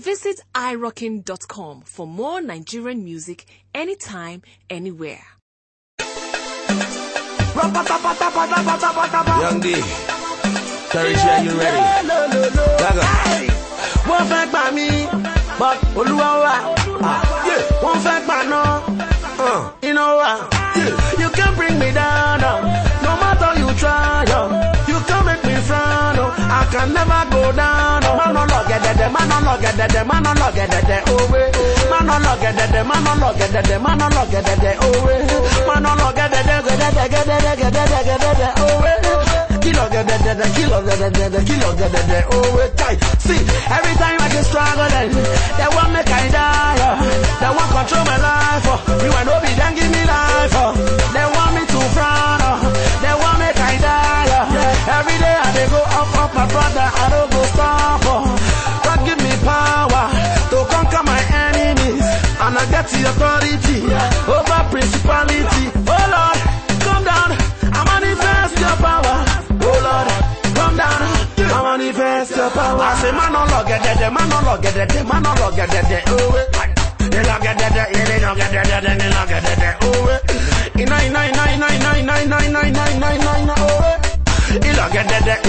Visit irockin.com for more Nigerian music anytime, anywhere. Young D. Terry J, you ready? Gaga. wọ́n fẹ́ gbà mí but olúwa wà ah. Lọ gẹ̀dẹ̀dẹ̀ man no lọ gẹ̀dẹ̀dẹ̀ man no lọ gẹ̀dẹ̀dẹ̀ òwe man no lọ gẹ̀dẹ̀dẹ̀ man no lọ gẹ̀dẹ̀dẹ̀ man no lọ gẹ̀dẹ̀dẹ̀ òwe man no lọ gẹ̀dẹ̀dẹ̀ gẹ̀dẹ̀dẹ̀ gẹ̀dẹ̀dẹ̀ gẹ̀dẹ̀dẹ̀ gẹ̀dẹ̀dẹ̀ òwe kilo gẹ̀dẹ̀dẹ̀ kilo gẹ̀dẹ̀dẹ̀ kilo gẹ̀dẹ̀dẹ̀ òwe kai see every time I dey struggle then they wan make I die oh. they wan control my life authority, authority over principality. Oh Lord, come down I manifest your power. Oh Lord, come down I manifest your power. I say man no log get dead, man no log get dead, man no log get dead. Oh, eh. they log get dead, they log get dead, they log get dead. Oh, eh. ina ina ina.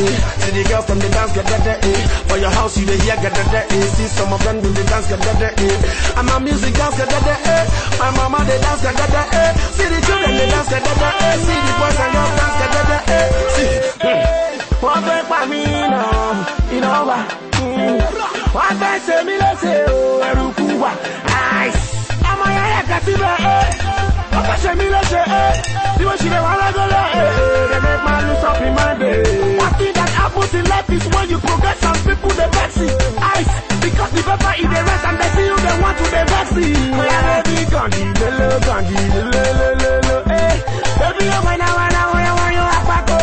Eh. See the girls from the dance gẹ̀dẹ̀dẹ̀ eh. For your house you dey hear gẹ̀dẹ̀dẹ̀ eh. See some of them do the dance gẹ̀dẹ̀dẹ̀ eh. And my music dance gẹ̀dẹ̀dẹ̀ eh. My mama dey dance gẹ̀dẹ̀dẹ̀ eh. See the children dey dance gẹ̀dẹ̀dẹ̀ eh. See the boys and girls dance gẹ̀dẹ̀dẹ̀ eh. See. Wọ́n fẹ́ pa mí náà, iná wà. hmm. Wọ́n fẹ́ ṣe mí léṣe o, ẹ̀rù kú wà. Àìsí. Ọmọ yẹn yẹ kẹ́sí bẹ́ẹ̀ ẹ́. Wọ́n fẹ́ ṣe mí léṣe ẹ́. Bí wọ́n ṣe lè wá lágọ́lẹ̀ gandi lele gandi lele lele eh. Baby o wena wena wena wena apako.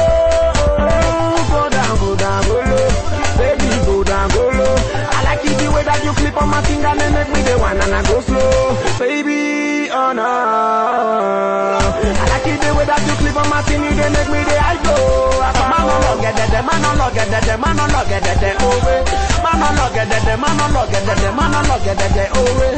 Go down. Baby go down. I like it the way that you clip on my finger and make me the one and I go slow. Baby oh no. I like it the way that you clip on my finger they make me the high go. Man no lọ gẹ̀dẹ̀dẹ̀ man no lọ gẹ̀dẹ̀dẹ̀ man no lọ gẹ̀dẹ̀dẹ̀ òwe. Man no lọ gẹ̀dẹ̀dẹ̀ man no lọ gẹ̀dẹ̀dẹ̀ man gẹ̀dẹ̀dẹ̀ òwe. Man